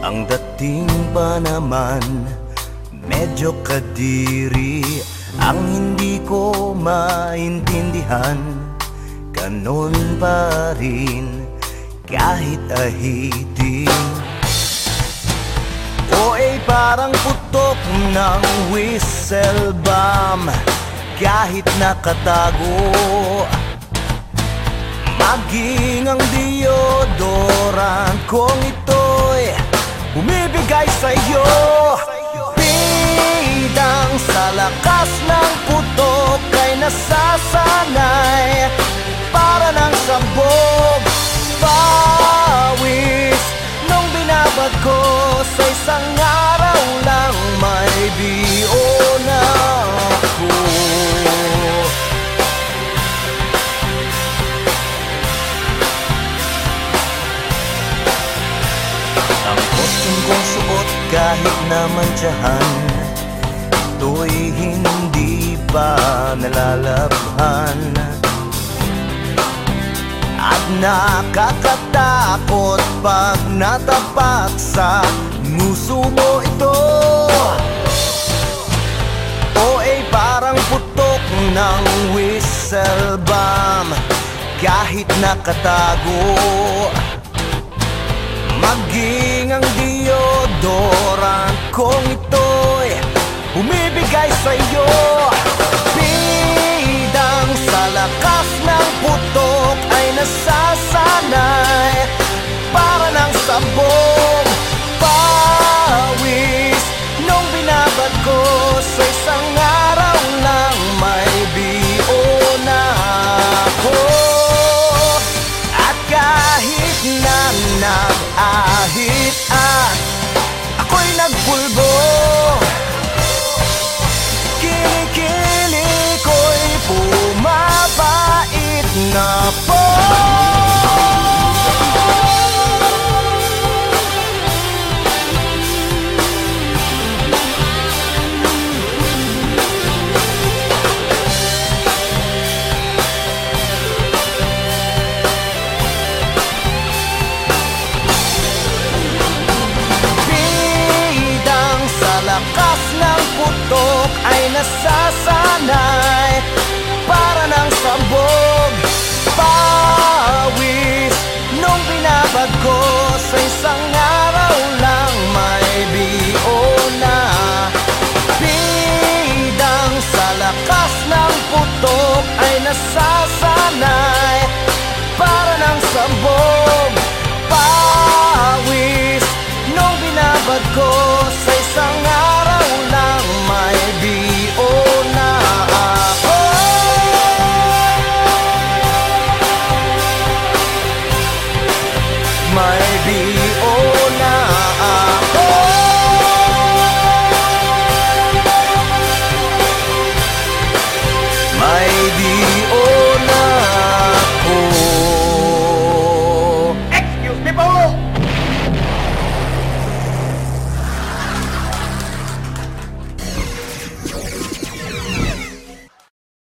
Ang dating pa naman Medyo kadiri. Ang hindi ko maintindihan Ganon pa rin Kahit ahitin. O ay parang putok ng whistle bomb Kahit nakatago. Maging kong ito'y Bumibigay sa'yo. Bidang sa lakas ng putok ay nasasanay kahit naman tiyahan Ito'y hindi pa nalalabhan. At nakakatakot pag natapak sa nguso mo ito. O ay parang putok ng whistle bomb. Kahit nakatago Maging ang deodorant kong ito'y Bumibigay sa'yo. Bidang sa lakas ng putok ay nasasanay. Para ng sabog Pawis Nung binabad ko. Sa isang araw lang May biyo na ako. At kahit na nag-ahit at nasasanay Para ng sabog Pawis Nung binabag ko sa isang araw lang May biyo na. Bidang sa lakas ng putok ay nasasanay